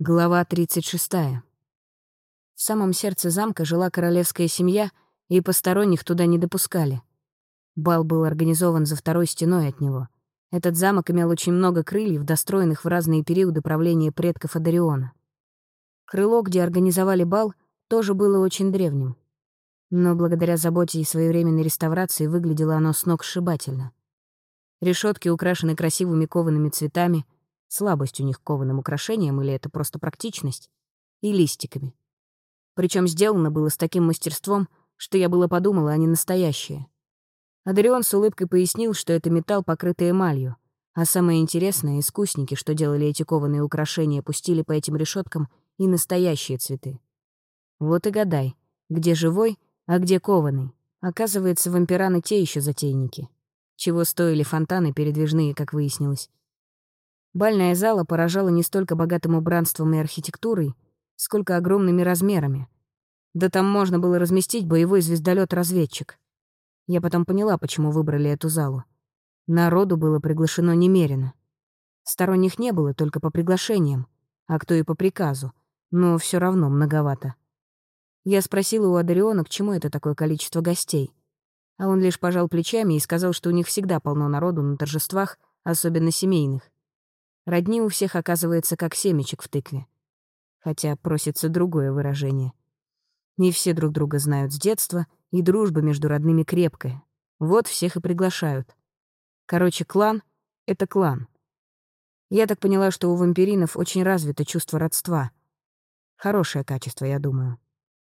Глава 36. В самом сердце замка жила королевская семья, и посторонних туда не допускали. Бал был организован за второй стеной от него. Этот замок имел очень много крыльев, достроенных в разные периоды правления предков Адариона. Крыло, где организовали бал, тоже было очень древним. Но благодаря заботе и своевременной реставрации выглядело оно сногсшибательно. Решетки украшены красивыми коваными цветами — Слабость у них кованым украшениям или это просто практичность? И листиками. Причем сделано было с таким мастерством, что я было подумала, а не настоящее. Адрион с улыбкой пояснил, что это металл, покрытый эмалью, а самое интересное — искусники, что делали эти кованые украшения, пустили по этим решеткам и настоящие цветы. Вот и гадай, где живой, а где кованый. Оказывается, вампираны те еще затейники. Чего стоили фонтаны передвижные, как выяснилось. Бальная зала поражала не столько богатым убранством и архитектурой, сколько огромными размерами. Да там можно было разместить боевой звездолет разведчик Я потом поняла, почему выбрали эту залу. Народу было приглашено немерено. Сторонних не было только по приглашениям, а кто и по приказу, но все равно многовато. Я спросила у Адариона, к чему это такое количество гостей. А он лишь пожал плечами и сказал, что у них всегда полно народу на торжествах, особенно семейных. Родни у всех оказывается как семечек в тыкве. Хотя просится другое выражение. Не все друг друга знают с детства, и дружба между родными крепкая. Вот всех и приглашают. Короче, клан — это клан. Я так поняла, что у вампиринов очень развито чувство родства. Хорошее качество, я думаю.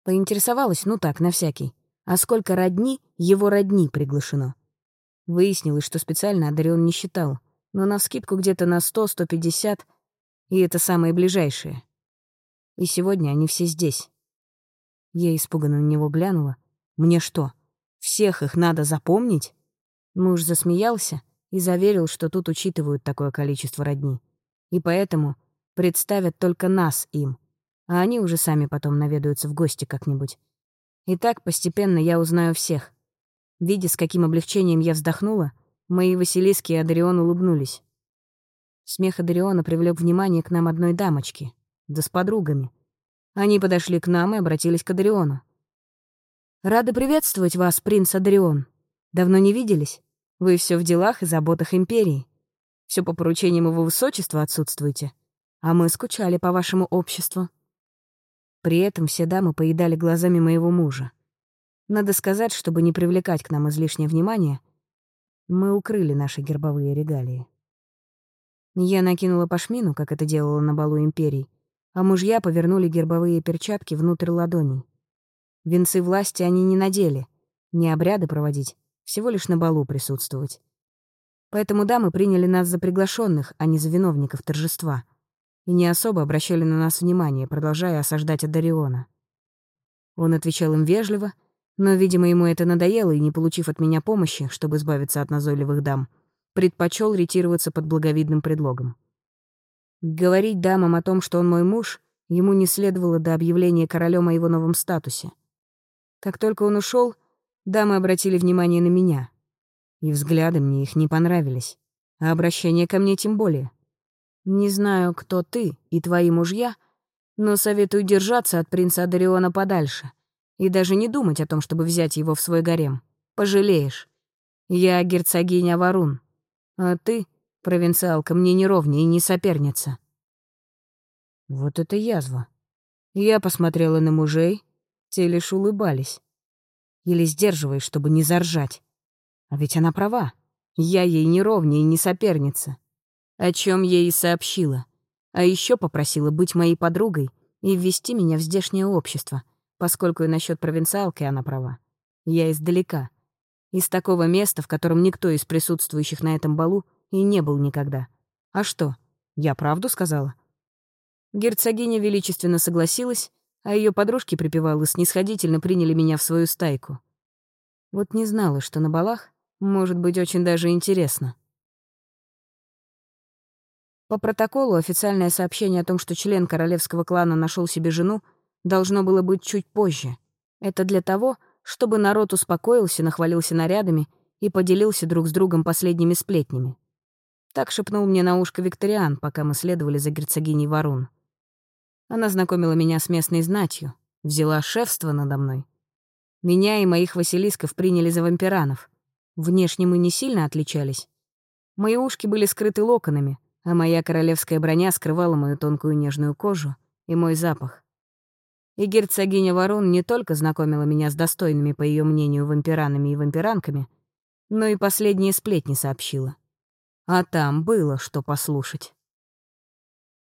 Поинтересовалась, ну так, на всякий. А сколько родни его родни приглашено? Выяснилось, что специально Адарион не считал — но на скидку где-то на 100-150, и это самые ближайшие. И сегодня они все здесь. Я испуганно на него глянула. Мне что, всех их надо запомнить? Муж засмеялся и заверил, что тут учитывают такое количество родни. И поэтому представят только нас им, а они уже сами потом наведаются в гости как-нибудь. И так постепенно я узнаю всех. Видя, с каким облегчением я вздохнула, Мои Василиски и Адрион улыбнулись. Смех Адриона привлек внимание к нам одной дамочки, да с подругами. Они подошли к нам и обратились к Адриону. «Рада приветствовать вас, принц Адрион. Давно не виделись? Вы все в делах и заботах империи. Все по поручениям его высочества отсутствуете. А мы скучали по вашему обществу». При этом все дамы поедали глазами моего мужа. Надо сказать, чтобы не привлекать к нам излишнее внимание, мы укрыли наши гербовые регалии. Я накинула пашмину, как это делала на балу империй, а мужья повернули гербовые перчатки внутрь ладоней. Венцы власти они не надели, не обряды проводить, всего лишь на балу присутствовать. Поэтому дамы приняли нас за приглашенных, а не за виновников торжества, и не особо обращали на нас внимание, продолжая осаждать Адариона. Он отвечал им вежливо — но, видимо, ему это надоело, и, не получив от меня помощи, чтобы избавиться от назойливых дам, предпочел ретироваться под благовидным предлогом. Говорить дамам о том, что он мой муж, ему не следовало до объявления королем о его новом статусе. Как только он ушел, дамы обратили внимание на меня. И взгляды мне их не понравились, а обращение ко мне тем более. Не знаю, кто ты и твои мужья, но советую держаться от принца Адариона подальше. И даже не думать о том, чтобы взять его в свой гарем. Пожалеешь. Я герцогиня Варун. А ты, провинциалка, мне не ровня и не соперница. Вот это язва. Я посмотрела на мужей, те лишь улыбались. Или сдерживаясь, чтобы не заржать. А ведь она права. Я ей не ровня и не соперница. О чем ей и сообщила. А еще попросила быть моей подругой и ввести меня в здешнее общество — поскольку и насчет провинциалки она права. Я издалека. Из такого места, в котором никто из присутствующих на этом балу и не был никогда. А что, я правду сказала? Герцогиня величественно согласилась, а ее подружки припевалы снисходительно приняли меня в свою стайку. Вот не знала, что на балах может быть очень даже интересно. По протоколу официальное сообщение о том, что член королевского клана нашел себе жену, должно было быть чуть позже. Это для того, чтобы народ успокоился, нахвалился нарядами и поделился друг с другом последними сплетнями. Так шепнул мне на ушко Викториан, пока мы следовали за герцогиней Варун. Она знакомила меня с местной знатью, взяла шефство надо мной. Меня и моих Василисков приняли за вампиранов. Внешне мы не сильно отличались. Мои ушки были скрыты локонами, а моя королевская броня скрывала мою тонкую нежную кожу и мой запах. И герцогиня Ворон не только знакомила меня с достойными, по ее мнению, вампиранами и вампиранками, но и последние сплетни сообщила. А там было что послушать.